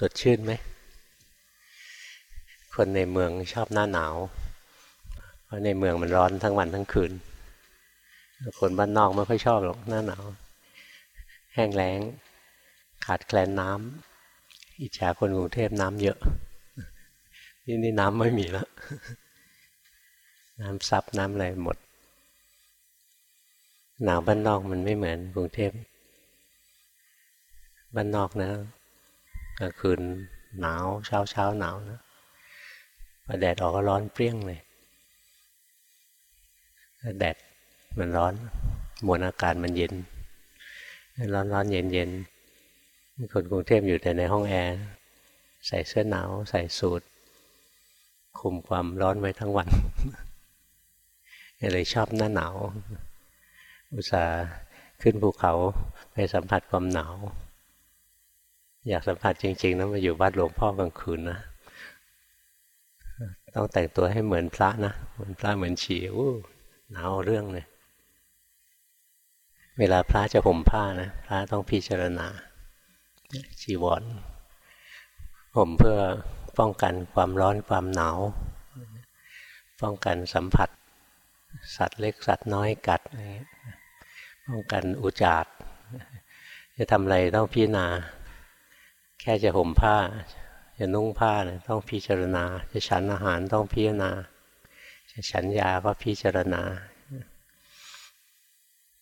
สดชื่นไหม คนในเมืองชอบหน้าหนาว เพราะในเมืองมันร้อนทั้งวันทั้งคืน คนบ้านนอกไม่ค่อยชอบหรอกหน้าหนาว แห้งแล้ง ขาดแคลนน้ำอิจฉาคนกรุงเทพน้ำเยอะ นี่นี่น้ำไม่มีแล้ว น้ำซับน้ำอะไรหมด หนาวบ้านนอกมันไม่เหมือนกรุงเทพบ้านนอกนะ กลางคืนหนาวเช้าเช้าหนาวนะพอแดดออกก็ร้อนเปรี้ยงเลยแดดมันร้อนมวลอากาศมันเย็น ร้อนร้อนเย็นเย็นคนกรุงเทพอยู่แต่ในห้องแอร์ใส่เสื้อหนาว ใส่สูทคุมความร้อนไว้ทั้งวันเลยชอบหน้าหนาว อุตส่าห์ขึ้นภูเขาไปสัมผัสความหนาว อยากสัมผัสจริง ๆนะมาอยู่บ้านหลวงพ่อกลางคืนนะต้องแต่งตัวให้เหมือนพระนะเหมือนพระเหมือนฉีอู้หนาวเรื่องเลยเวลาพระจะห่มผ้านะพระต้องพิจารณาจีวรห่มเพื่อป้องกันความร้อนความหนาวป้องกันสัมผัส สัตว์เล็กสัตว์น้อยกัดป้องกันอุจารจะทำอะไรต้องพิจารณา แค่จะห่มผ้า จะนุ่งผ้าเนี่ยต้องพิจารณา จะฉันอาหารต้องพิจารณา จะฉันยาก็พิจารณา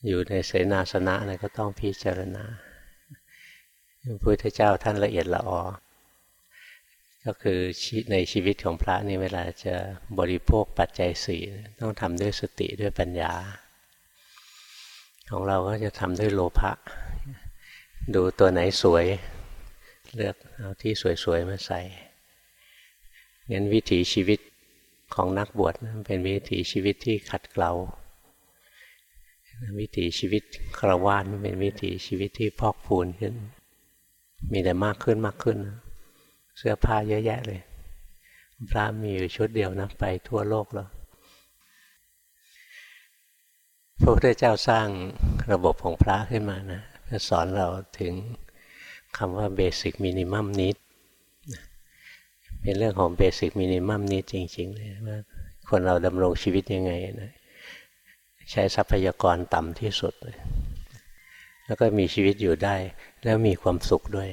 อยู่ในเสนาสนะอะไรก็ต้องพิจารณาพระพุทธเจ้าท่านละเอียดละออก็คือในชีวิตของพระนี่เวลาจะบริโภคปัจจัยสี่ต้องทำด้วยสติด้วยปัญญา ของเราก็จะทำด้วยโลภะดูตัวไหนสวย เลือกเอาที่สวยๆมาใส่งั้นวิถีชีวิตของนักบวชเป็นวิถีชีวิตที่ขัดเกลาวิถีชีวิตคราวานเป็นวิถีชีวิตที่พอกพูนขึ้น มีแต่มากขึ้นมากขึ้น เสื้อผ้าเยอะแยะเลย พระมีอยู่ชุดเดียวนะไปทั่วโลกแล้วพระพุทธเจ้าสร้างระบบของพระขึ้นมานะเพื่อสอนเราถึง คำว่าเบสิกมินิมัมนิดเป็นเรื่องของเบสิกมินิมัมนิดจริงๆเลยว่าคนเราดำรงชีวิตยังไงนะใช้ทรัพยากรต่ำที่สุดเลยแล้วก็มีชีวิตอยู่ได้ แล้วมีความสุขด้วย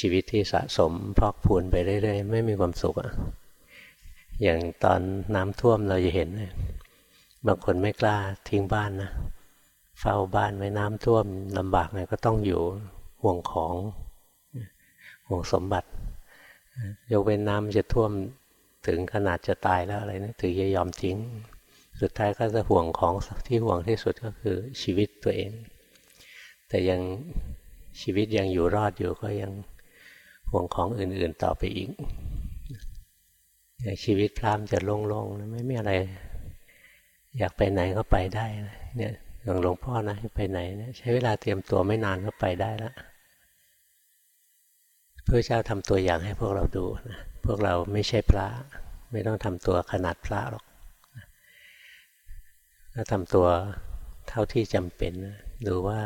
ชีวิตที่สะสมพอกพูนไปเรื่อยๆ ไม่มีความสุขอะอย่างตอนน้ำท่วมเราจะเห็น บางคนไม่กล้าทิ้งบ้านนะ เฝ้าบ้านไว้น้ำท่วมลำบากไงก็ต้องอยู่ห่วงของห่วงสมบัติยกเว้นน้ำจะท่วมถึงขนาดจะตายแล้วอะไรนะถึงจะยอมทิ้ง สุดท้ายก็จะห่วงของที่ห่วงที่สุดก็คือชีวิตตัวเอง แต่ยังชีวิตยังอยู่รอดอยู่ก็ยังห่วงของอื่นๆต่อไปอีกอย่างชีวิตพรามจะโล่งๆไม่มีอะไร อยากไปไหนก็ไปได้เนี่ย อย่างหลวงพ่อนะไปไหนนะใช้เวลาเตรียมตัวไม่นานก็ไปได้แล้วพระเจ้าทำตัวอย่างให้พวกเราดูนะพวกเราไม่ใช่พระ ไม่ต้องทำตัวขนาดพระหรอกก็ทำตัวเท่าที่จำเป็นดูว่า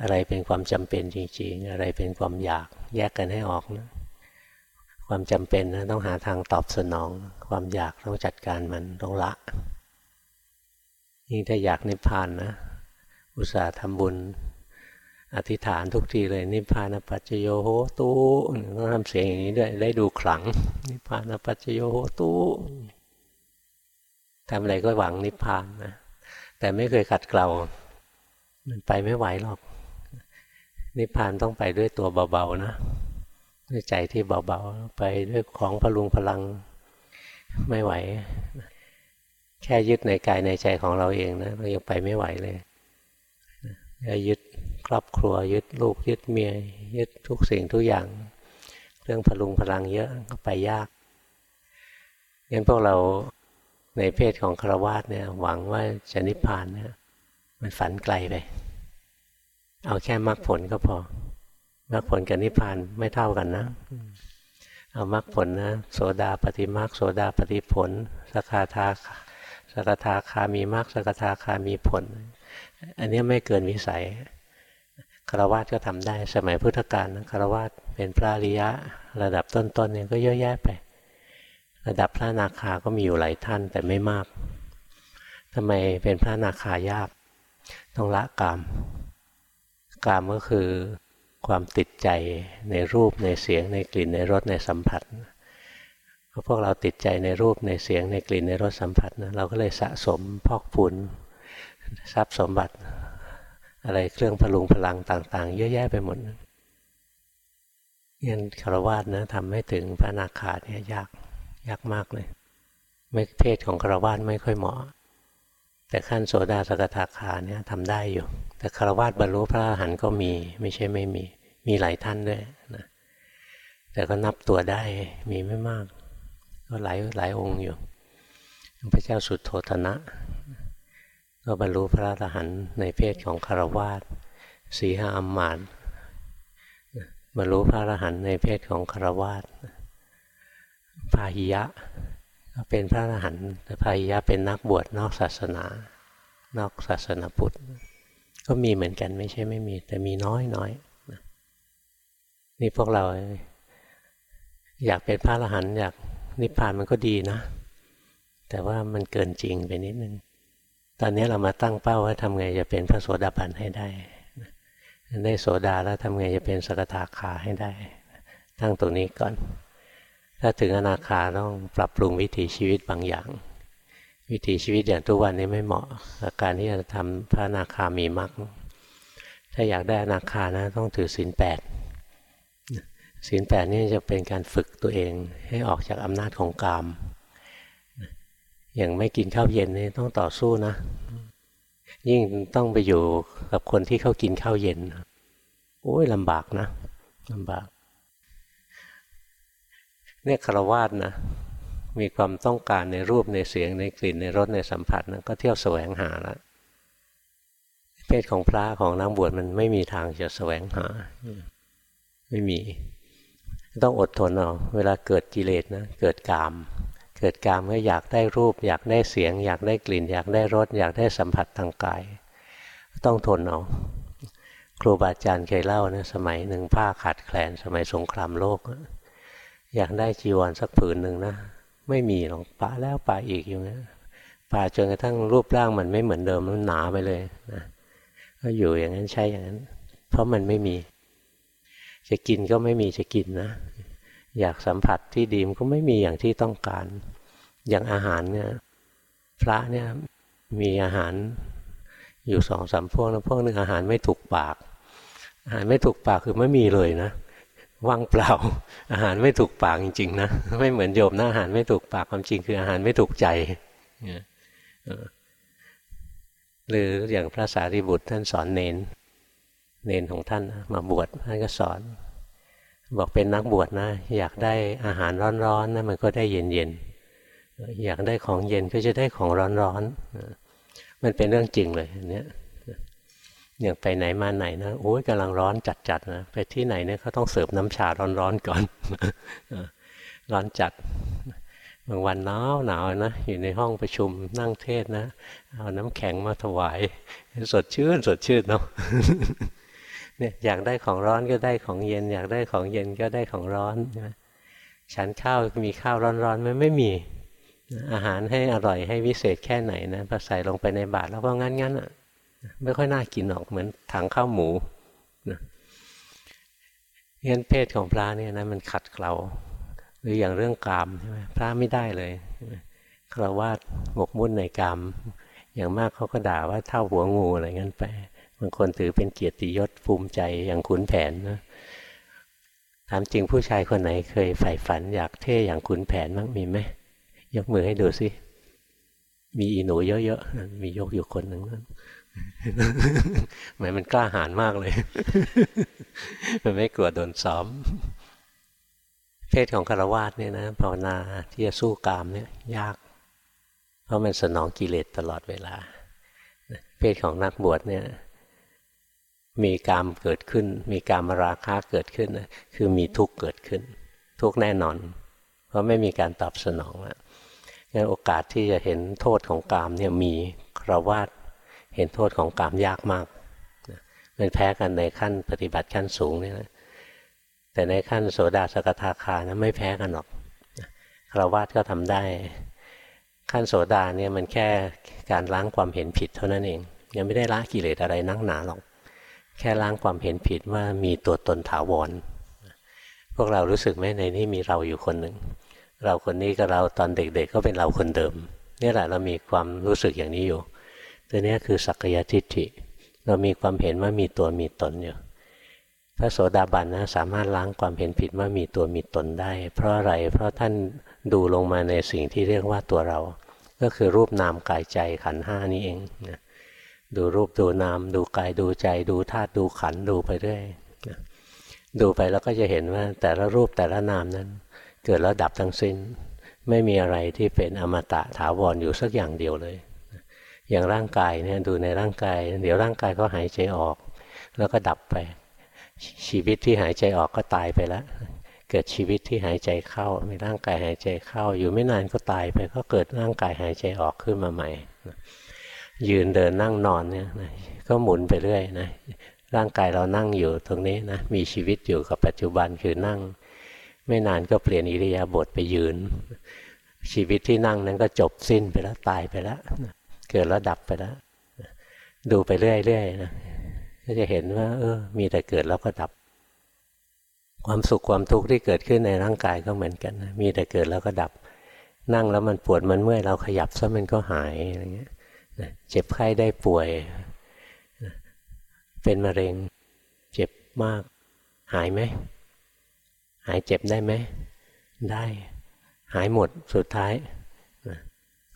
อะไรเป็นความจำเป็นจริง ๆ อะไรเป็นความอยากแยกกันให้ออกนะความจำเป็นนะต้องหาทางตอบสนอง ความอยากต้องจัดการมันต้องละ ยิ่งถ้าอยากนิพพานนะ อุตส่าห์ทำบุญ อธิษฐานทุกทีเลย นิพพานปัจจโยโหตุต้องทำเสียงอย่างนี้ด้วย ได้ดูขลัง นิพพานปัจจโยโหตุทำอะไรก็หวังนิพพานนะ แต่ไม่เคยขัดเกลามันไปไม่ไหวหรอก นิพพานต้องไปด้วยตัวเบาๆนะด้วยใจที่เบาๆ ไปด้วยของพลุงพลังไม่ไหว แค่ยึดในกายในใจของเราเองนะเรายังไปไม่ไหวเลยยึดครอบครัว ยึดลูกยึดเมีย ยึดทุกสิ่งทุกอย่าง เรื่องพลุงพลังเยอะก็ไปยากงั้นพวกเราในเพศของคารวาสเนี่ยหวังว่าจะนิพพานเนี่ยมันฝันไกลไปเอาแค่มรรคผลก็พอมรรคผลกับนิพพานไม่เท่ากันนะ เอามรรคผลนะ โสดาปฏิมรรคโสดาปฏิผลสกทา สกทาคามีมากสกทาคามีผล อันนี้ไม่เกินวิสัยคารวะก็ทำได้สมัยพุทธกาลคารวะเป็นพระริยะ ระดับต้นๆเนี่ยก็เยอะแยะไป ระดับพระนาคาก็มีอยู่หลายท่านแต่ไม่มากทำไมเป็นพระนาคายากต้องละกามกามก็คือความติดใจในรูปในเสียงในกลิ่นในรสในสัมผัส พราพวกเราติดใจในรูปในเสียงในกลิ่นในรสสัมผัสนะเราก็เลยสะสมพอกพูนทรัพย์สมบัติ อะไรเครื่องพลุงพลังต่าง ๆ เยอะแยะไปหมดยันคารวาสนะทำให้ถึงพระนาคาเนี่ยยากยากมากเลย ไม่เพศของคารวาสไม่ค่อยเหมาะ แต่ขั้นโสดาสกทาคาเนี่ยทำได้อยู่ แต่คารวาสบรรลุพระอรหันต์ก็มี ไม่ใช่ไม่มีมีหลายท่านด้วยนะแต่ก็นับตัวได้มีไม่มาก ก็หลายหลายองค์อยู่ พระเจ้าสุดโทธนะ ก็บรรลุพระอรหันต์ในเพศของคารวาสสีหาอัมมาตบรรลุพระอรหันต์ในเพศของคารวาสพาหิยะก็เป็นพระอรหันต์แต่พาหิยะเป็นนักบวชนอกศาสนา นอกศาสนาพุทธ ก็มีเหมือนกันไม่ใช่ไม่มี แต่มีน้อยน้อยนี่พวกเราอยากเป็นพระอรหันต์อยาก นิพพานมันก็ดีนะ แต่ว่ามันเกินจริงไปนิดนึงตอนนี้เรามาตั้งเป้าว่าทำไงจะเป็นพระโสดาบันให้ได้ได้โสดาแล้วทำไงจะเป็นสกทาคาให้ได้ ตั้งตรงนี้ก่อน ถ้าถึงอนาคาต้องปรับปรุงวิถีชีวิตบางอย่าง วิถีชีวิตอย่างทุกวันนี้ไม่เหมาะกับการที่จะทำพระอนาคามีมรรคถ้าอยากได้อนาคานะต้องถือศีลแปด ศีลแปดนี่จะเป็นการฝึกตัวเองให้ออกจากอำนาจของกาม อย่างไม่กินข้าวเย็นนี่ต้องต่อสู้นะ ยิ่งต้องไปอยู่กับคนที่เขากินข้าวเย็นโอ้ยลำบากนะลำบากเนี่ยคารวาสนะมีความต้องการในรูปในเสียงในกลิ่นในรสในสัมผัสนะก็เที่ยวแสวงหาแล้วเพศของพระของนักบวชมันไม่มีทางจะแสวงหา ไม่มี ต้องอดทนเอาเวลาเกิดกิเลสนะเกิดกาม เกิดกามก็อยากได้รูป อยากได้เสียง อยากได้กลิ่น อยากได้รสอยากได้สัมผัสทางกาย ต้องทนเอาครูบาอาจารย์เคยเล่านะสมัยหนึ่งผ้าขาดแคลนสมัยสงครามโลก อยากได้จีวรสักผืนหนึ่งนะไม่มีหรอกปะแล้วปะอีกอยู่นะปะจนกระทั่งรูปร่างมันไม่เหมือนเดิมมันหนาไปเลยนะก็อยู่อย่างนั้นใช้อย่างนั้น เพราะมันไม่มี จะกินก็ไม่มีจะกินนะ อยากสัมผัสที่ดีมันก็ไม่มีอย่างที่ต้องการ อย่างอาหารเนี่ย พระเนี่ยมีอาหารอยู่สองสามพวกแล้วพวกหนึ่งอาหารไม่ถูกปาก อาหารไม่ถูกปากคือไม่มีเลยนะว่างเปล่า อาหารไม่ถูกปากจริง ๆ นะไม่เหมือนโยมนะอาหารไม่ถูกปากความจริง คืออาหารไม่ถูกใจหรืออย่างพระสารีบุตรท่านสอนเน้น เนนของท่านมาบวชท่านก็สอน บอกเป็นนักบวชนะ อยากได้อาหารร้อนๆนะมันก็ได้เย็นๆอยากได้ของเย็นก็จะได้ของร้อนๆมันเป็นเรื่องจริงเลยอันเนี่ยอย่างไปไหนมาไหนนะโอ้ยกำลังร้อนจัดๆนะไปที่ไหนเนี่ยเขาต้องเสิร์ฟน้ำชาร้อนๆก่อนร้อนจัดบางวันหนาวหนาวนะอยู่ในห้องประชุมนั่งเทศนะ เอาน้ำแข็งมาถวาย สดชื่น สดชื่นเนาะ เนี่ยอยากได้ของร้อนก็ได้ของเย็น อยากได้ของเย็นก็ได้ของร้อนใช่ไหมฉันข้าวมีข้าวร้อนๆมันไม่มีอาหารให้อร่อยให้วิเศษแค่ไหนนะพอใส่ลงไปในบาตรแล้วก็งั้นๆอะไม่ค่อยน่ากินหรอกเหมือนถังข้าวหมูนะงั้นเพศของพระเนี่ยนะมันขัดเกลาหรืออย่างเรื่องกามใช่ไหมพระไม่ได้เลยคราวาสหมกมุ่นในกามอย่างมากเขาก็ด่าว่าเท่าหัวงูอะไรเงี้ยไปางคนถือเป็นเกียรติยศภูมิใจอย่างขุนแผนนะถามจริงผู้ชายคนไหนเคยใฝ่ฝันอยากเท่อย่างขุนแผนมั้งมีไหมยกมือให้ดูสิมีอีหนูเยอะๆมียกอยู่คนหนึ่งเหมายมันกล้าหาญมากเลย มันไม่กลัวโดนซ้อม เพศของคารวาสเนี่ยนะภาวนาที่จะสู้กามเนี่ยยาก เพราะมันสนองกิเลสตลอดเวลา เพศของนักบวชเนี่ย มีกามเกิดขึ้น มีกามราคะเกิดขึ้นนะคือมีทุกข์เกิดขึ้น ทุกข์แน่นอน เพราะไม่มีการตอบสนองแล้วงั้นโอกาสที่จะเห็นโทษของกามเนี่ยมีคราวาสเห็นโทษของกามยากมากมันแพ้กันในขั้นปฏิบัติขั้นสูงนี่แหละแต่ในขั้นโสดาสกทาคานะไม่แพ้กันหรอกคราวาสก็ทำได้ ขั้นโสดาเนี่ยมันแค่การล้างความเห็นผิดเท่านั้นเอง ยังไม่ได้ละกิเลสอะไรนักหนาหรอก แค่ล้างความเห็นผิดว่ามีตัวตนถาวร พวกเรารู้สึกไหมในนี้มีเราอยู่คนหนึ่ง เราคนนี้กับเราตอนเด็กๆ ก็เป็นเราคนเดิมนี่แหละเรามีความรู้สึกอย่างนี้อยู่ ตัวนี้คือสักยทิฏฐิ เรามีความเห็นว่ามีตัวมีตนอยู่พระโสดาบันนะสามารถล้างความเห็นผิดว่ามีตัวมีตนได้ เพราะอะไร เพราะท่านดูลงมาในสิ่งที่เรียกว่าตัวเรา ก็คือรูปนามกายใจขันห้านี้เองนะ ดูรูปดูนาม ดูกายดูใจ ดูธาตุดูขันดูไปเรื่อยดูไปแล้วก็จะเห็นว่าแต่ละรูปแต่ละนามนั้น เกิดแล้วดับทั้งสิ้น ไม่มีอะไรที่เป็นอมตะถาวรออยู่สักอย่างเดียวเลย อย่างร่างกายเนี่ยดูในร่างกาย เดี๋ยวร่างกายก็หายใจออก แล้วก็ดับไป ชีวิตที่หายใจออกก็ตายไปแล้วเกิดชีวิตที่หายใจเข้า มีร่างกายหายใจเข้า อยู่ไม่นานก็ตายไปก็เกิดร่างกายหายใจออกขึ้นมาใหม่ ยืนเดินนั่งนอนเนี่ยก็หมุนไปเรื่อยนะร่างกายเรานั่งอยู่ตรงนี้นะมีชีวิตอยู่กับปัจจุบันคือนั่ง ไม่นานก็เปลี่ยนอิริยาบถไปยืน ชีวิตที่นั่งนั้นก็จบสิ้นไปแล้วตายไปแล้วเกิดแล้วดับไปแล้วดูไปเรื่อยๆนะก็จะเห็นว่า เออ มีแต่เกิดแล้วก็ดับ ความสุขความทุกข์ที่เกิดขึ้นในร่างกายก็เหมือนกัน มีแต่เกิดแล้วก็ดับ นั่งแล้วมันปวดมันเมื่อยเราขยับซะมันก็หายอะไรเงี้ย เจ็บไข้ได้ป่วย เป็นมะเร็ง เจ็บมาก หายไหม หายเจ็บได้ไหม ได้ หายหมดสุดท้าย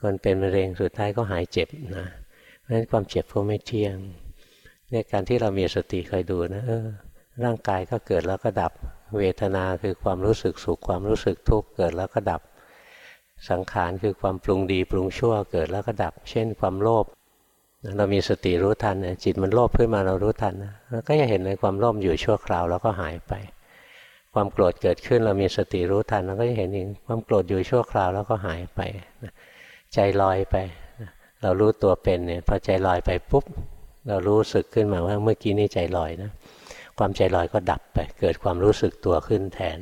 คนเป็นมะเร็งสุดท้ายก็หายเจ็บนะ เพราะฉะนั้นความเจ็บก็ไม่เที่ยงเนี่ยการที่เรามีสติคอยดูนะเออร่างกายก็เกิดแล้วก็ดับ เวทนาคือความรู้สึกสุขความรู้สึกทุกข์เกิดแล้วก็ดับ สังขารคือความปรุงดีปรุงชั่วเกิดแล้วก็ดับ เช่นความโลภเรามีสติรู้ทันจิตมันโลภขึ้นมาเรารู้ทันนะแล้วก็จะเห็นในความโลภอยู่ชั่วคราวแล้วก็หายไป ความโกรธเกิดขึ้นเรามีสติรู้ทันเราก็จะเห็นเองความโกรธอยู่ชั่วคราวแล้วก็หายไปใจลอยไป เรารู้ตัวเป็นเนี่ยพอใจลอยไปปุ๊บ เรารู้สึกขึ้นมาว่าเมื่อกี้นี่ใจลอยนะความใจลอยก็ดับไป เกิดความรู้สึกตัวขึ้นแทน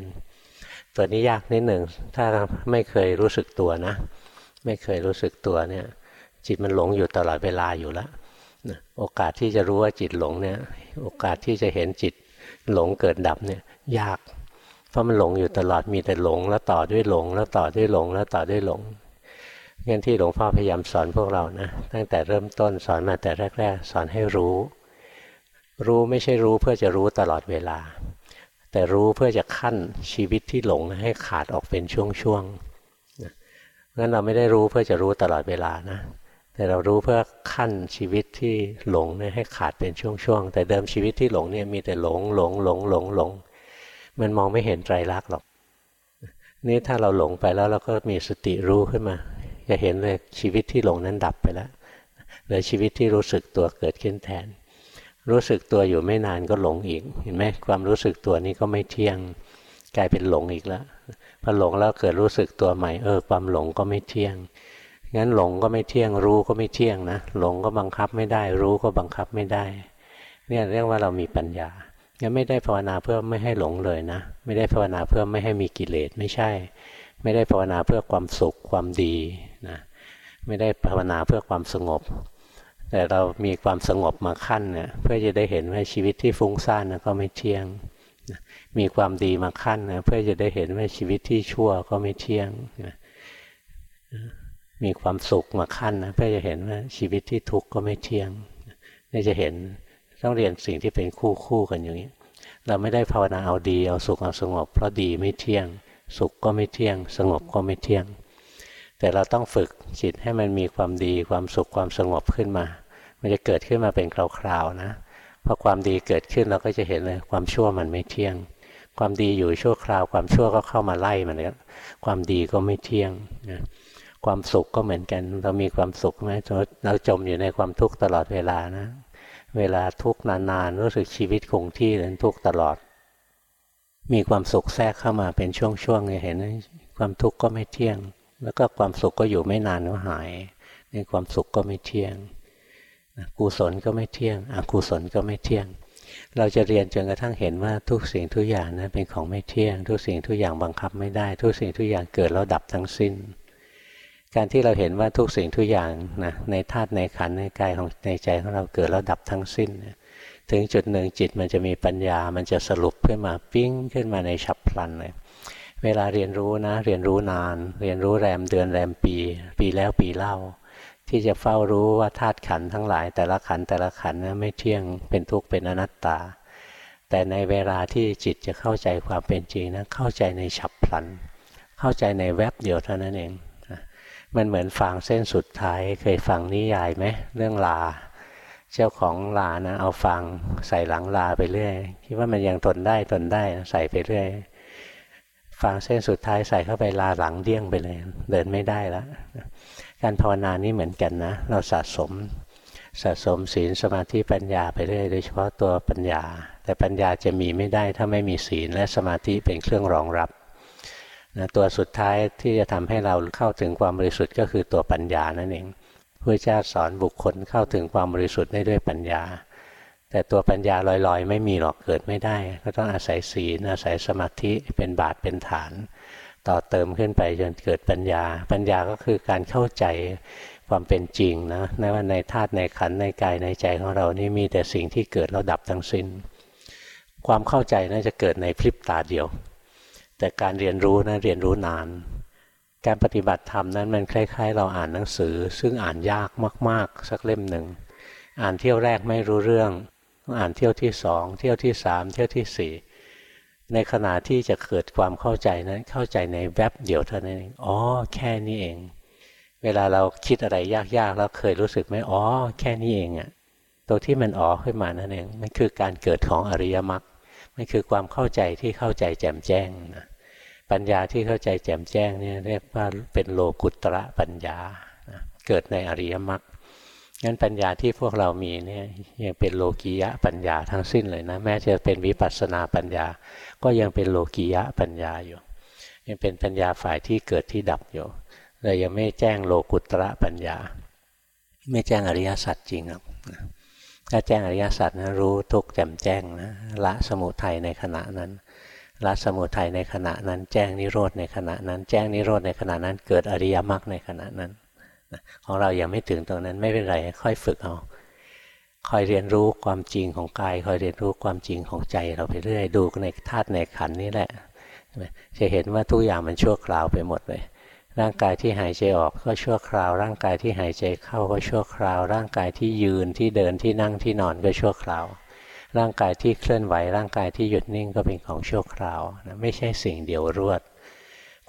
ตัวนี้ยากนิดหนึ่งถ้าไม่เคยรู้สึกตัวนะ ไม่เคยรู้สึกตัวเนี่ย จิตมันหลงอยู่ตลอดเวลาอยู่แล้วโอกาสที่จะรู้ว่าจิตหลงเนี่ย โอกาสที่จะเห็นจิตหลงเกิดดับเนี่ย ยาก เพราะมันหลงอยู่ตลอดมีแต่หลง แล้วต่อด้วยหลง แล้วต่อด้วยหลง แล้วต่อด้วยหลงงั้นที่หลวงพ่อพยายามสอนพวกเรานะตั้งแต่เริ่มต้นสอนมาแต่แรก ๆ สอนให้รู้ รู้ไม่ใช่รู้เพื่อจะรู้ตลอดเวลา แต่รู้เพื่อจะขั้นชีวิตที่หลงให้ขาดออกเป็นช่วงๆงั้นเราไม่ได้รู้เพื่อจะรู้ตลอดเวลานะแต่เรารู้เพื่อขั้นชีวิตที่หลงเนี่ยให้ขาดเป็นช่วงๆ แต่เดิมชีวิตที่หลงเนี่ยมีแต่หลงหลงหลงหลงหลง มันมองไม่เห็นไตรลักษณ์หรอก นี่ถ้าเราหลงไปแล้วเราก็มีสติรู้ขึ้นมา จะเห็นเลยชีวิตที่หลงนั้นดับไปแล้วเหลือชีวิตที่รู้สึกตัวเกิดขึ้นแทน รู้สึกตัวอยู่ไม่นานก็หลงอีก เห็นไหมความรู้สึกตัวนี้ก็ไม่เที่ยงกลายเป็นหลงอีกแล้วพอหลงแล้วเกิดรู้สึกตัวใหม่เออความหลงก็ไม่เที่ยงงั้นหลงก็ไม่เที่ยงรู้ก็ไม่เที่ยงนะหลงก็บังคับไม่ได้ รู้ก็บังคับไม่ได้ เนี่ยเรียกว่าเรามีปัญญางั้นไม่ได้ภาวนาเพื่อไม่ให้หลงเลยนะ ไม่ได้ภาวนาเพื่อไม่ให้มีกิเลสไม่ใช่ ไม่ได้ภาวนาเพื่อความสุขความดีนะไม่ได้ภาวนาเพื่อความสงบ แต่เรามีความสงบมาขั้นเนี่ยเพื่อจะได้เห็นว่าชีวิตที่ฟุ้งซ่านนะก็ไม่เที่ยง มีความดีมาขั้นนะเพื่อจะได้เห็นว่าชีวิตที่ชั่วก็ไม่เที่ยง มีความสุขมาขั้นนะเพื่อจะเห็นว่าชีวิตที่ทุกข์ก็ไม่เที่ยงนี่จะเห็นต้องเรียนสิ่งที่เป็นคู่คู่กันอย่างนี้ เราไม่ได้ภาวนาเอาดีเอาสุขเอาสงบ เพราะดีไม่เที่ยง สุขก็ไม่เที่ยง สงบก็ไม่เที่ยง แต่เราต้องฝึกจิตให้มันมีความดีความสุขความสงบขึ้นมา มันจะเกิดขึ้นมาเป็นคราวๆนะพอความดีเกิดขึ้นเราก็จะเห็นเลยความชั่วมันไม่เที่ยง ความดีอยู่ชั่วคราว ความชั่วก็เข้ามาไล่มันแล้วความดีก็ไม่เที่ยงนะความสุขก็เหมือนกัน เรามีความสุขไหมเราจมอยู่ในความทุกข์ตลอดเวลานะ เวลาทุกข์นานๆรู้สึกชีวิตคงที่เลยทุกข์ตลอด มีความสุขแทรกเข้ามาเป็นช่วงๆเห็นความทุกข์ก็ไม่เที่ยง แล้วก็ความสุขก็อยู่ไม่นานก็หายในความสุขก็ไม่เที่ยงกุศลก็ไม่เที่ยงอกุศลก็ไม่เที่ยง เราจะเรียนจนกระทั่งเห็นว่าทุกสิ่งทุกอย่างนั้นเป็นของไม่เที่ยง ทุกสิ่งทุกอย่างบังคับไม่ได้ ทุกสิ่งทุกอย่างเกิดแล้วดับทั้งสิ้น การที่เราเห็นว่าทุกสิ่งทุกอย่างนะในธาตุในขันในกายของในใจของเราเกิดแล้วดับทั้งสิ้นถึงจุดหนึ่งจิตมันจะมีปัญญา มันจะสรุปขึ้นมาปิ้งขึ้นมาในฉับพลันเลย เวลาเรียนรู้นะ เรียนรู้นาน เรียนรู้แรมเดือนแรมปี ปีแล้วปีเล่า ที่จะเฝ้ารู้ว่าธาตุขันทั้งหลาย แต่ละขันแต่ละขันนะไม่เที่ยงเป็นทุกข์เป็นอนัตตา แต่ในเวลาที่จิตจะเข้าใจความเป็นจริงนะเข้าใจในฉับพลัน เข้าใจในแวบเดียวเท่านั้นเองมันเหมือนฟังเส้นสุดท้ายเคยฟังนิยายไหมเรื่องลา เจ้าของลานะเอาฟังใส่หลังลาไปเรื่อยคิดว่ามันยังทนได้ทนได้ใส่ไปเรื่อย ฟังเส้นสุดท้ายใส่เข้าไปลาหลังเดี้ยงไปเลย เดินไม่ได้แล้วการภาวนานี่เหมือนกันนะ เราสะสมสะสมศีลสมาธิปัญญาไปเรื่อยโดยเฉพาะตัวปัญญา แต่ปัญญาจะมีไม่ได้ถ้าไม่มีศีลและสมาธิเป็นเครื่องรองรับนะตัวสุดท้ายที่จะทำให้เราเข้าถึงความบริสุทธิ์ก็คือตัวปัญญานั่นเองพระเจ้าสอนบุคคลเข้าถึงความบริสุทธิ์ได้ด้วยปัญญา แต่ตัวปัญญาลอยๆ ไม่มีหรอกเกิดไม่ได้ ก็ต้องอาศัยศีลอาศัยสมาธิเป็นบาทเป็นฐาน ต่อเติมขึ้นไปจนเกิดปัญญา ปัญญาก็คือการเข้าใจความเป็นจริงนะในว่าในธาตุในขันในกายในใจของเรานี่มีแต่สิ่งที่เกิดแล้วดับทั้งสิ้น ความเข้าใจน่าจะเกิดในพริบตาเดียว แต่การเรียนรู้นะเรียนรู้นาน การปฏิบัติธรรมนั้นมันคล้าย ๆ เราอ่านหนังสือ ซึ่งอ่านยากมาก ๆ สักเล่มหนึ่งอ่านเที่ยวแรกไม่รู้เรื่อง อ่านเที่ยวที่สองเที่ยวที่สามเที่ยวที่สี่ในขณะที่จะเกิดความเข้าใจนั้นเข้าใจในแวบเดียวเท่านั้นเองอ๋อแค่นี้เอง เวลาเราคิดอะไรยากๆแล้วเคยรู้สึกไหมอ๋อแค่นี้เองอะ่ะตัวที่มันอ๋อขึ้นมานั่นเองมันคือการเกิดของอริยมรรคมันคือความเข้าใจที่เข้าใจแจ่มแจ้งนะปัญญาที่เข้าใจแจ่มแจ้งเนี่ยเรียกว่าเป็นโลกุตระปัญญาเกิดในอริยมรรค งั้นปัญญาที่พวกเรามีเนี่ยยังเป็นโลกียะปัญญาทั้งสิ้นเลยนะ แม้จะเป็นวิปัสสนาปัญญา ก็ยังเป็นโลกียะปัญญาอยู่ ยังเป็นปัญญาฝ่ายที่เกิดที่ดับอยู่เลยยังไม่แจ้งโลกุตระปัญญา ไม่แจ้งอริยสัจจริงหรอกถ้าแจ้งอริยสัจนะรู้ทุกแจ่มแจ้งนะละสมุทัยในขณะนั้นละสมุทัยในขณะนั้น แจ้งนิโรธในขณะนั้น แจ้งนิโรธในขณะนั้น เกิดอริยมรรคในขณะนั้น ของเรายังไม่ถึงตรงนั้นไม่เป็นไรค่อยฝึกเอาคอยเรียนรู้ความจริงของกายคอยเรียนรู้ความจริงของใจเราไปเรื่อยดูในธาตุในขันนี้แหละจะเห็นว่าทุกอย่างมันชั่วคราวไปหมดเลย ร่างกายที่หายใจออกก็ชั่วคราว ร่างกายที่หายใจเข้าก็ชั่วคราว ร่างกายที่ยืนที่เดินที่นั่งที่นอนก็ชั่วคราว ร่างกายที่เคลื่อนไหว ร่างกายที่หยุดนิ่งก็เป็นของชั่วคราวนะไม่ใช่สิ่งเดียวรวด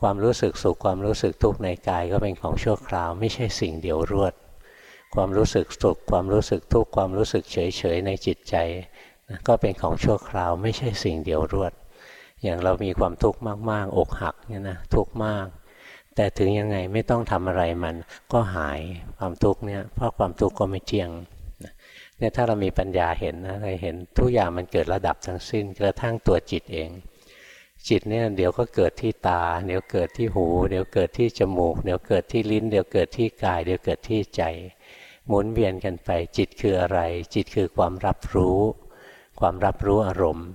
ความรู้สึกสุขความรู้สึกทุกข์ในกายก็เป็นของชั่วคราว ไม่ใช่สิ่งเดียวรวด ความรู้สึกสุขความรู้สึกทุกข์ความรู้สึกเฉยเฉยในจิตใจ ก็เป็นของชั่วคราว ไม่ใช่สิ่งเดียวรวด อย่างเรามีความทุกข์มากๆ อกหักเนี่ยนะทุกข์มาก แต่ถึงยังไงไม่ต้องทำอะไรมันก็หายความทุกข์เนี่ยเพราะความทุกข์ก็ไม่เที่ยงเนี่ยถ้าเรามีปัญญาเห็นนะเราเห็นทุกอย่างมันเกิดระดับทั้งสิ้น กระทั่งตัวจิตเอง จิตเนี่ยเดี๋ยวก็เกิดที่ตา เดี๋ยวเกิดที่หู เดี๋ยวเกิดที่จมูก เดี๋ยวเกิดที่ลิ้น เดี๋ยวเกิดที่กาย เดี๋ยวเกิดที่ใจ หมุนเวียนกันไป จิตคืออะไร จิตคือความรับรู้ ความรับรู้อารมณ์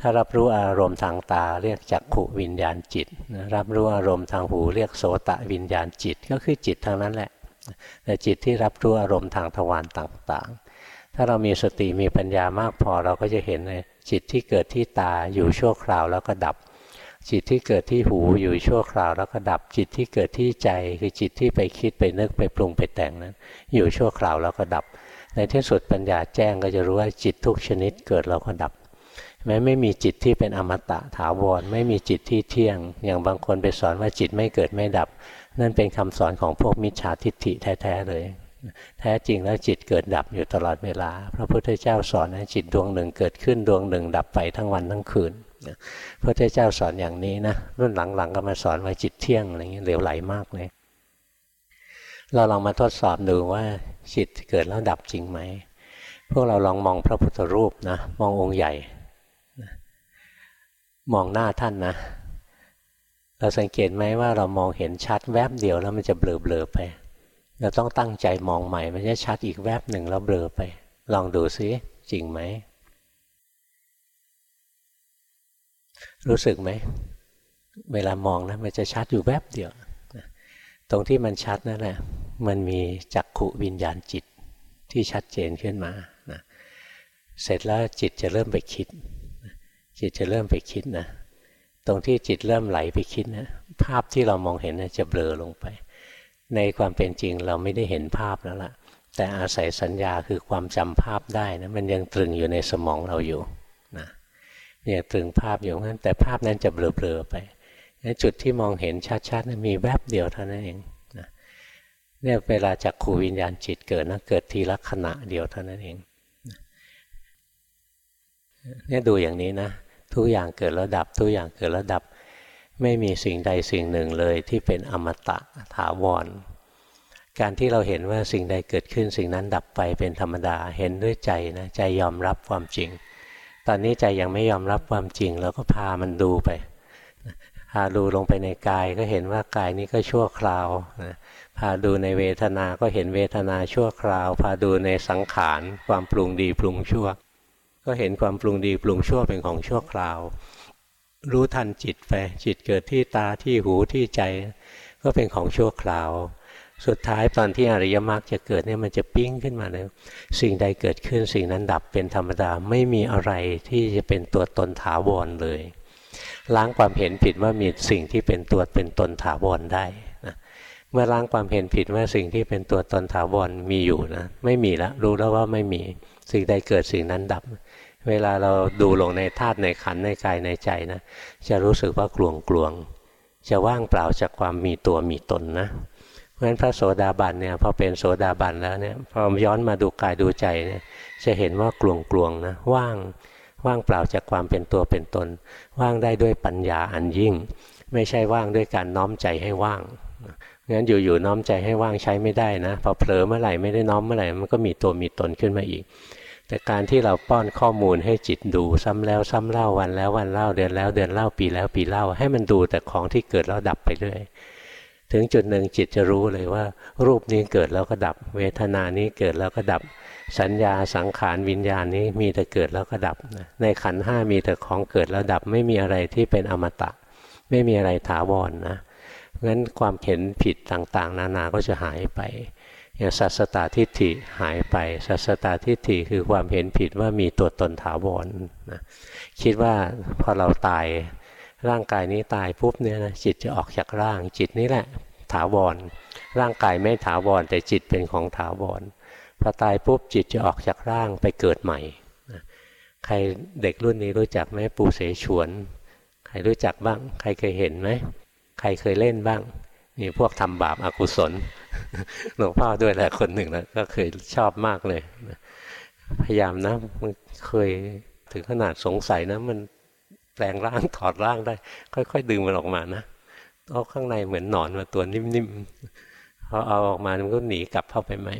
ถ้ารับรู้อารมณ์ทางตาเรียกจักขุวิญญาณจิต รับรู้อารมณ์ทางหูเรียกโสตะวิญญาณจิต ก็คือจิตทางนั้นแหละ แต่จิตที่รับรู้อารมณ์ทางทวารต่างๆ ถ้าเรามีสติมีปัญญามากพอเราก็จะเห็นเลยจิตที่เกิดที่ตาอยู่ชั่วคราวแล้วก็ดับ จิตที่เกิดที่หูอยู่ชั่วคราวแล้วก็ดับจิตที่เกิดที่ใจคือจิตที่ไปคิดไปนึกไปปรุงไปแต่งนั้น อยู่ชั่วคราวแล้วก็ดับ ในที่สุดปัญญาแจ้งก็จะรู้ว่าจิตทุกชนิดเกิดแล้วก็ดับแม้ไม่มีจิตที่เป็นอมตะถาวรไม่มีจิตที่เที่ยง อย่างบางคนไปสอนว่าจิตไม่เกิดไม่ดับ นั่นเป็นคำสอนของพวกมิจฉาทิฏฐิแท้ๆเลย แท้จริงแล้วจิตเกิดดับอยู่ตลอดเวลา พระพุทธเจ้าสอนให้จิตดวงหนึ่งเกิดขึ้นดวงหนึ่งดับไปทั้งวันทั้งคืน พระพุทธเจ้าสอนอย่างนี้นะรุ่นหลังๆก็มาสอนว่าจิตเที่ยงอะไรเงี้ยเหลวไหลมากเลย เราลองมาทดสอบดูว่าจิตเกิดแล้วดับจริงไหมพวกเราลองมองพระพุทธรูปนะมององค์ใหญ่ มองหน้าท่านนะ เราสังเกตไหมว่าเรามองเห็นชัดแวบเดียวแล้วมันจะเบลอๆไป เราต้องตั้งใจมองใหม่มันจะชัดอีกแวบหนึ่งแล้วเบลอไป ลองดูซิจริงไหม รู้สึกไหม เวลามองนะมันจะชัดอยู่แวบเดียว ตรงที่มันชัดนั่นแหละมันมีจักขุวิญญาณจิตที่ชัดเจนขึ้นมานะเสร็จแล้วจิตจะเริ่มไปคิด จิตจะเริ่มไปคิดนะตรงที่จิตเริ่มไหลไปคิดนะภาพที่เรามองเห็นนะจะเบลอลงไป ในความเป็นจริงเราไม่ได้เห็นภาพแล้วล่ะ แต่อาศัยสัญญาคือความจำภาพได้นะมันยังตรึงอยู่ในสมองเราอยู่ นะยังตรึงภาพอยู่นั้น แต่ภาพนั้นจะเบลอๆไปจุดที่มองเห็นชัดๆมีแวบเดียวเท่านั้นเองเนี่ยเวลาจากขูวิญญาณจิตเกิดนะเกิดทีละขณะเดียวเท่านั้นเองเนี่ยดูอย่างนี้นะทุกอย่างเกิดแล้วดับ ทุกอย่างเกิดแล้วดับ ไม่มีสิ่งใดสิ่งหนึ่งเลยที่เป็นอมตะถาวร การที่เราเห็นว่าสิ่งใดเกิดขึ้นสิ่งนั้นดับไปเป็นธรรมดาเห็นด้วยใจนะใจยอมรับความจริง ตอนนี้ใจยังไม่ยอมรับความจริงเราก็พามันดูไปพาดูลงไปในกายก็เห็นว่ากายนี้ก็ชั่วคราวนะพาดูในเวทนาก็เห็นเวทนาชั่วคราว พาดูในสังขารความปรุงดีปรุงชั่ว ก็เห็นความปรุงดีปรุงชั่วเป็นของชั่วคราว รู้ทันจิตไปจิตเกิดที่ตาที่หูที่ใจ ก็เป็นของชั่วคราว สุดท้ายตอนที่อริยมรรคจะเกิดเนี่ยมันจะปิ้งขึ้นมาเลยสิ่งใดเกิดขึ้นสิ่งนั้นดับเป็นธรรมดาไม่มีอะไรที่จะเป็นตัวตนถาวรเลย ล้างความเห็นผิดว่ามีสิ่งที่เป็นตัวเป็นตนถาวรได้เมื่อล้างความเห็นผิดว่าสิ่งที่เป็นตัวตนถาวรมีอยู่นะไม่มีแล้วรู้แล้วว่าไม่มีสิ่งใดเกิดสิ่งนั้นดับ เวลาเราดูลงในธาตุในขันในกายในใจนะจะรู้สึกว่ากลวงกลวงจะว่างเปล่าจากความมีตัวมีตนนะ เพราะฉะนั้นพระโสดาบันเนี่ยพอเป็นโสดาบันแล้วเนี่ยพอย้อนมาดูกายดูใจเนี่ยจะเห็นว่ากลวงกลวงนะว่างว่างเปล่าจากความเป็นตัวเป็นตน ว่างได้ด้วยปัญญาอันยิ่ง ไม่ใช่ว่างด้วยการน้อมใจให้ว่างงั้นอยู่ๆน้อมใจให้ว่างใช้ไม่ได้นะพอเผลอเมื่อไหร่ไม่ได้น้อมเมื่อไหร่มันก็มีตัวมีตนขึ้นมาอีก แต่การที่เราป้อนข้อมูลให้จิตดูซ้ำแล้วซ้ำเล่าวันแล้ววันเล่าเดือนแล้วเดือนเล่าปีแล้วปีเล่า ให้มันดูแต่ของที่เกิดแล้วดับไปเรื่อย ถึงจุดหนึ่งจิตจะรู้เลยว่า รูปนี้เกิดแล้วก็ดับ เวทนานี้เกิดแล้วก็ดับ สัญญาสังขารวิญญาณนี้มีแต่เกิดแล้วก็ดับ ในขันห้ามีแต่ของเกิดแล้วดับไม่มีอะไรที่เป็นอมตะ ไม่มีอะไรถาวรนนะงั้นความเห็นผิดต่างๆ นานาก็จะหายไปอย่างสัสตาทิฏฐิหายไป สัสตาทิฏฐิคือความเห็นผิดว่ามีตัวตนถาวรนะคิดว่าพอเราตาย ร่างกายนี้ตายปุ๊บเนี่ยนะจิตจะออกจากร่าง จิตนี้แหละ ถาวร ร่างกายไม่ถาวร แต่จิตเป็นของถาวรพอตายปุ๊บจิตจะออกจากร่างไปเกิดใหม่ใครเด็กรุ่นนี้รู้จักไหมปู่เสฉวน ใครรู้จักบ้าง ใครเคยเห็นไหมใครเคยเล่นบ้างนี่พวกทำบาปอากุศลหลวงพ่อด้วยแหละคนหนึ่งแล้วก็เคยชอบมากเลยพยายามนะมันเคยถึงขนาดสงสัยนะมัน แปลงร่างถอดร่างได้ ค่อย ๆ ดึงมันออกมานะเอาข้างในเหมือนหนอนมาตัวนิ่มๆพอเอาออกมามันก็หนีกลับเข้าไปไหม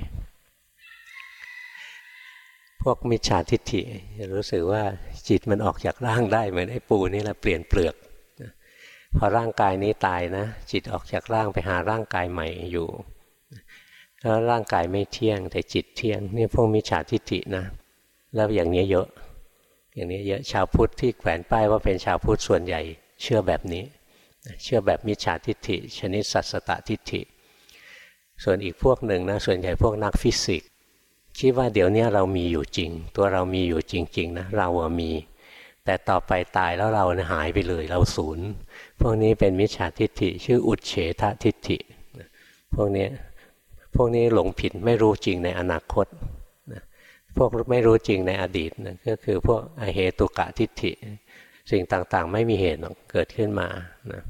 พวกมิจฉาทิฏฐิจะรู้สึกว่าจิตมันออกจากร่างได้เหมือนไอ้ปูนี่แหละเปลี่ยนเปลือกพอร่างกายนี้ตายนะ จิตออกจากร่างไปหาร่างกายใหม่อยู่แล้วร่างกายไม่เที่ยงแต่จิตเที่ยงนี่พวกมิจฉาทิฏฐินะ แล้วอย่างนี้เยอะ อย่างนี้เยอะชาวพุทธที่แขวนป้ายว่าเป็นชาวพุทธส่วนใหญ่ เชื่อแบบนี้ เชื่อแบบมิจฉาทิฏฐิ ชนิดสัสตทิฏฐิ ส่วนอีกพวกหนึ่งนะส่วนใหญ่พวกนักฟิสิกส์คิดว่าเดี๋ยวนี้เรามีอยู่จริง ตัวเรามีอยู่จริง ๆ นะเราอะมี แต่ต่อไปตายแล้วเราหายไปเลยเราศูนย์พวกนี้เป็นมิจฉาทิฏฐิ ชื่ออุดเฉททิฏฐิ พวกนี้พวกนี้หลงผิดไม่รู้จริงในอนาคต พวกไม่รู้จริงในอดีตนะก็คือพวกอเหตุกะทิฏฐิ สิ่งต่างๆ ไม่มีเหตุเกิดขึ้นมานะ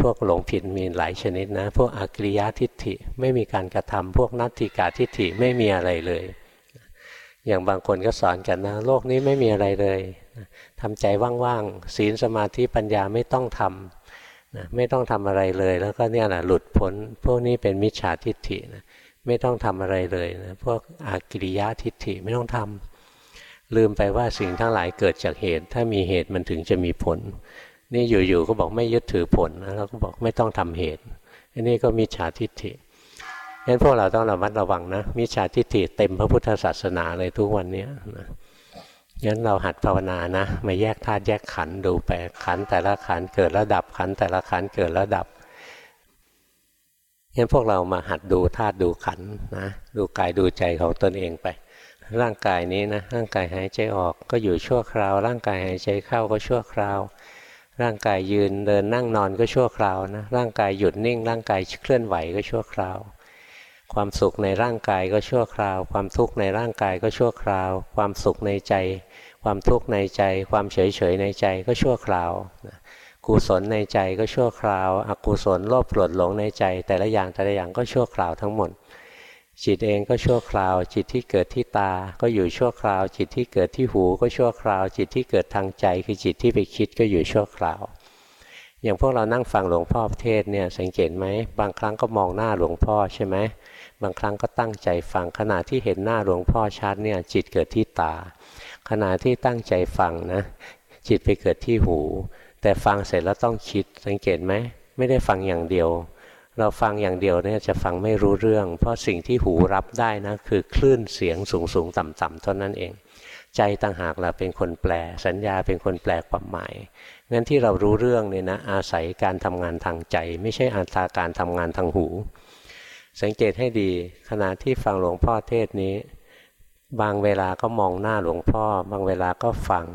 พวกหลงผิดมีหลายชนิดนะ พวกอากริยทิฏฐิไม่มีการกระทำพวกนัตติกาทิฏฐิไม่มีอะไรเลย อย่างบางคนก็สอนกันนะโลกนี้ไม่มีอะไรเลยทำใจว่างๆศีลสมาธิปัญญาไม่ต้องทำนะไม่ต้องทำอะไรเลย แล้วก็เนี่ยแหละหลุดพ้น พวกนี้เป็นมิจฉาทิฏฐินะ ไม่ต้องทำอะไรเลยนะพวกอากิริยะทิฏฐิไม่ต้องทำลืมไปว่าสิ่งทั้งหลายเกิดจากเหตุ ถ้ามีเหตุมันถึงจะมีผล นี่อยู่ๆก็บอกไม่ยึดถือผลแล้วก็บอกไม่ต้องทำเหตุอันนี้ก็มิจฉาทิฏฐิงั้นพวกเราต้องระมัดระวังนะมิจฉาทิฏฐิเต็มพระพุทธศาสนาเลยทุกวันนี้นะงั้นเราหัดภาวนานะมาแยกธาตุแยกขันดูไปขันแต่ละขันเกิดแล้วดับขันแต่ละขันเกิดแล้วดับ งั้นพวกเรามาหัดดูธาตุดูขันนะ ดูกายดูใจของตนเองไป ร่างกายนี้นะ ร่างกายหายใจออกก็อยู่ชั่วคราว ร่างกายหายใจเข้าก็ชั่วคราว ร่างกายยืนเดินนั่งนอนก็ชั่วคราวนะ ร่างกายหยุดนิ่ง ร่างกายเคลื่อนไหวก็ชั่วคราว ความสุขในร่างกายก็ชั่วคราว ความทุกข์ในร่างกายก็ชั่วคราว ความสุขในใจ ความทุกข์ในใจ ความเฉยเฉยในใจก็ชั่วคราว กุศลในใจก็ชั่วคราว อกุศลโลภโกรธหลงในใจ แต่ละอย่างแต่ละอย่างก็ชั่วคราวทั้งหมด จิตเองก็ชั่วคราว จิตที่เกิดที่ตา ก็อยู่ชั่วคราว จิตที่เกิดที่หูก็ชั่วคราว จิตที่เกิดทางใจ คือจิตที่ไปคิดก็อยู่ชั่วคราว อย่างพวกเรานั่งฟังหลวงพ่อเทศเนี่ยสังเกตไหมบางครั้งก็มองหน้าหลวงพ่อใช่ไหมบางครั้งก็ตั้งใจฟังขณะที่เห็นหน้าหลวงพ่อชัดเนี่ยจิตเกิดที่ตา ขณะที่ตั้งใจฟังนะจิตไปเกิดที่หู แต่ฟังเสร็จแล้วต้องคิดสังเกตไหมไม่ได้ฟังอย่างเดียว เราฟังอย่างเดียวเนี่ยจะฟังไม่รู้เรื่อง เพราะสิ่งที่หูรับได้นะคือคลื่นเสียงสูงสูงต่ำต่ำเท่านั้นเอง ใจต่างหากเราเป็นคนแปล สัญญาเป็นคนแปลความหมายงั้นที่เรารู้เรื่องเนี่ยนะอาศัยการทำงานทางใจ ไม่ใช่อาศัยการทำงานทางหู สังเกตให้ดีขณะที่ฟังหลวงพ่อเทศนี้ บางเวลาก็มองหน้าหลวงพ่อ บางเวลาก็ฟัง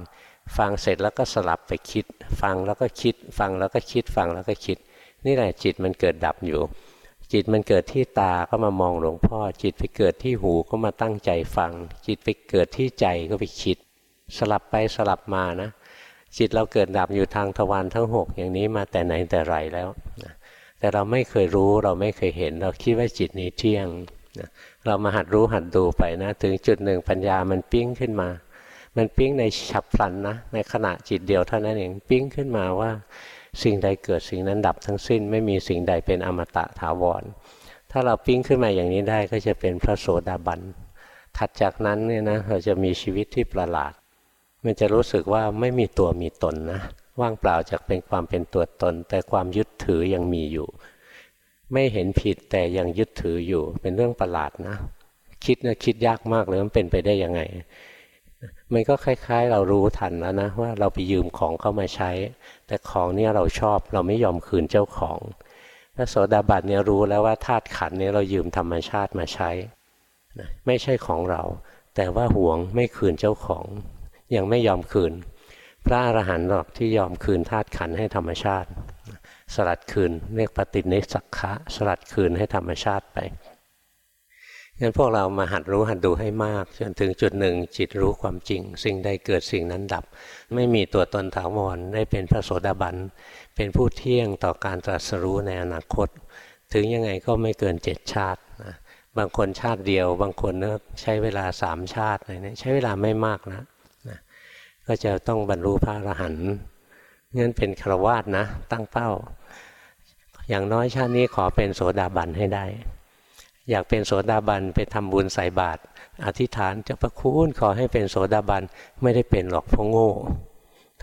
ฟังเสร็จแล้วก็สลับไปคิด ฟังแล้วก็คิด ฟังแล้วก็คิด ฟังแล้วก็คิด นี่แหละจิตมันเกิดดับอยู่ จิตมันเกิดที่ตาก็มามองหลวงพ่อ จิตไปเกิดที่หูก็มาตั้งใจฟัง จิตไปเกิดที่ใจก็ไปคิด สลับไปสลับมานะ จิตเราเกิดดับอยู่ทางทวารทั้งหกอย่างนี้มาแต่ไหนแต่ไรแล้วนะแต่เราไม่เคยรู้เราไม่เคยเห็น เราคิดว่าจิตนี้เที่ยงนะเรามาหัดรู้หัดดูไปนะ ถึงจุดหนึ่งปัญญามันปิ้งขึ้นมา มันปิ้งในฉับพลันนะ ในขณะจิตเดียวเท่านั้นเองปิ้งขึ้นมาว่า สิ่งใดเกิดสิ่งนั้นดับทั้งสิ้น ไม่มีสิ่งใดเป็นอมตะถาวร ถ้าเราปิ้งขึ้นมาอย่างนี้ได้ก็จะเป็นพระโสดาบันถัดจากนั้นเนี่ยนะเราจะมีชีวิตที่ประหลาด มันจะรู้สึกว่าไม่มีตัวมีตนนะว่างเปล่าจากเป็นความเป็นตัวตน แต่ความยึดถือยังมีอยู่ ไม่เห็นผิดแต่ยังยึดถืออยู่เป็นเรื่องประหลาดนะ คิดนะคิดยากมากเลยมันเป็นไปได้ยังไง มันก็คล้าย ๆ เรารู้ทันแล้วนะว่าเราไปยืมของเข้ามาใช้ แต่ของเนี่ยเราชอบเราไม่ยอมคืนเจ้าของพระโสดาบันเนี่ยรู้แล้วว่าธาตุขันเนี่ยเรายืมธรรมชาติมาใช้ไม่ใช่ของเรา แต่ว่าหวงไม่คืนเจ้าของ ยังไม่ยอมคืน พระอรหันต์หรอกที่ยอมคืนธาตุขันให้ธรรมชาติ สลัดคืนเรียกปฏินิสักขะสลัดคืนให้ธรรมชาติไป งั้นพวกเรามาหัดรู้หัดดูให้มาก จนถึงจุดหนึ่งจิตรู้ความจริง สิ่งใดเกิดสิ่งนั้นดับ ไม่มีตัวตนถาวรได้เป็นพระโสดาบันเป็นผู้เที่ยงต่อการตรัสรู้ในอนาคต ถึงยังไงก็ไม่เกินเจ็ดชาตินะบางคนชาติเดียว บางคนเนใช้เวลาสามชาติอะไรเนี่ยใช้เวลาไม่มากนะก็จะต้องบรรลุพระอรหันต์งั้นเป็นครวาสนะ ตั้งเป้า อย่างน้อยชาตินี้ขอเป็นโสดาบันให้ได้ อยากเป็นโสดาบันไปทำบุญใส่บาตรอธิษฐานจะประคุณขอให้เป็นโสดาบันไม่ได้เป็นหรอกเพราะโง่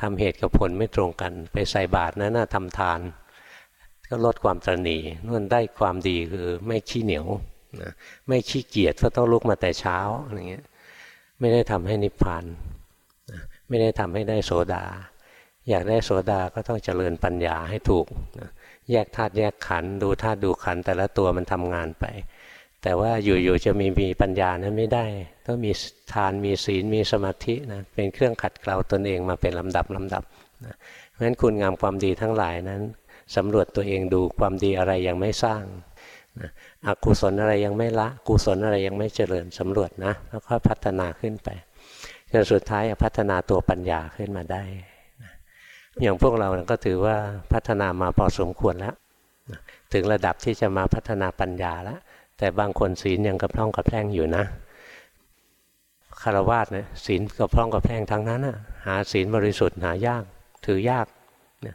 ทำเหตุกับผลไม่ตรงกัน ไปใส่บาตรนั้นนะทำทาน ก็ลดความตรณีนู่นได้ความดีคือไม่ขี้เหนียวนะไม่ขี้เกียจก็ต้องลุกมาแต่เช้าอะไรเงี้ยไม่ได้ทำให้นิพพานไม่ได้ทำให้ได้โสดา อยากได้โสดาก็ต้องเจริญปัญญาให้ถูกแยกธาตุแยกขันธ์ดูธาตุดูขันธ์แต่ละตัวมันทำงานไป แต่ว่าอยู่ๆจะมีมีปัญญานั้นไม่ได้ต้องมีทานมีศีลมีสมาธินะเป็นเครื่องขัดเกลาตนเองมาเป็นลำดับลำดับนะเพราะฉะนั้นคุณงามความดีทั้งหลายนั้นสำรวจตัวเองดูความดีอะไรยังไม่สร้างนะอกุศลอะไรยังไม่ละกุศลอะไรยังไม่เจริญสำรวจนะแล้วก็พัฒนาขึ้นไปจนสุดท้ายพัฒนาตัวปัญญาขึ้นมาได้ อย่างพวกเราก็ถือว่าพัฒนามาพอสมควรแล้ว ถึงระดับที่จะมาพัฒนาปัญญาแล้ว แต่บางคนศีลยังกระพร่องกระแพร่งอยู่นะคารวะเนี่ยศีลกระพร่องกระแพร่งทั้งนั้นนะหาศีลบริสุทธิ์หายากถือยากนะ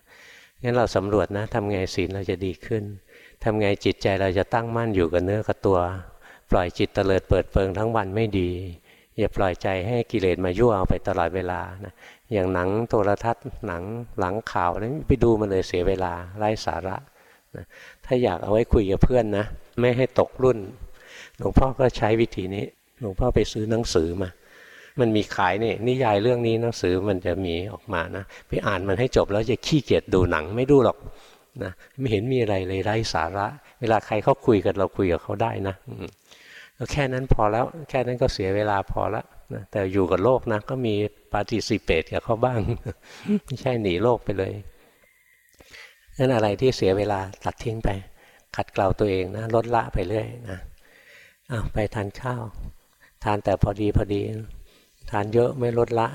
งั้นเราสำรวจนะทำไงศีลเราจะดีขึ้นทำไงจิตใจเราจะตั้งมั่นอยู่กับเนื้อกับตัว ปล่อยจิตเตลิดเปิดเปิงทั้งวันไม่ดี อย่าปล่อยใจให้กิเลสมายั่วเอาไปตลอดเวลานะอย่างหนังโทรทัศน์หนังหลังข่าวนั้นไปดูมันเลยเสียเวลาไร้สาระนะ ถ้าอยากเอาไว้คุยกับเพื่อนนะ ไม่ให้ตกรุ่น หลวงพ่อก็ใช้วิธีนี้ หลวงพ่อไปซื้อหนังสือมา มันมีขายนี่นิยายเรื่องนี้หนังสือมันจะมีออกมานะ ไปอ่านมันให้จบแล้วจะขี้เกียจดูหนังไม่ดูหรอกนะไม่เห็นมีอะไรเลยไร้สาระ เวลาใครเขาคุยกันเราคุยกับเขาได้นะก็แค่นั้นพอแล้ว แค่นั้นก็เสียเวลาพอแล้วนะแต่อยู่กับโลกนะก็มีปฏิสิเปตกับเขาบ้าง ไม่ใช่หนีโลกไปเลย นั่นอะไรที่เสียเวลาตัดทิ้งไป ขัดเกลาตัวเองนะลดละไปเรื่อยนะอ้าวไปทานข้าว ทานแต่พอดีพอดี ทานเยอะไม่ลดละ